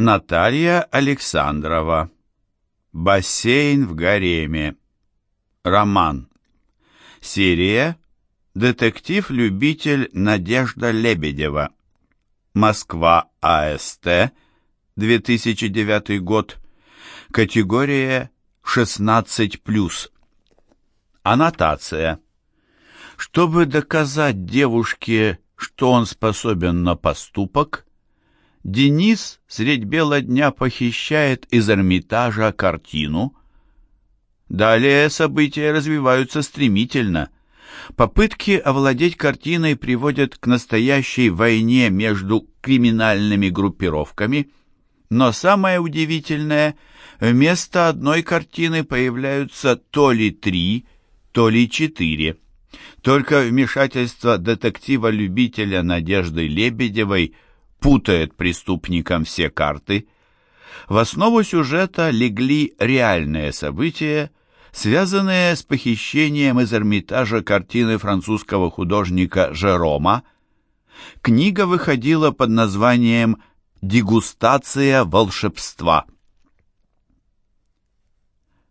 Наталья Александрова. Бассейн в гареме. Роман. Серия Детектив-любитель Надежда Лебедева. Москва АСТ. 2009 год. Категория 16+. Аннотация. Чтобы доказать девушке, что он способен на поступок, Денис средь бела дня похищает из Эрмитажа картину. Далее события развиваются стремительно. Попытки овладеть картиной приводят к настоящей войне между криминальными группировками, но самое удивительное, вместо одной картины появляются то ли три, то ли четыре. Только вмешательство детектива-любителя Надежды Лебедевой – путает преступникам все карты. В основу сюжета легли реальные события, связанные с похищением из Эрмитажа картины французского художника Жерома. Книга выходила под названием «Дегустация волшебства».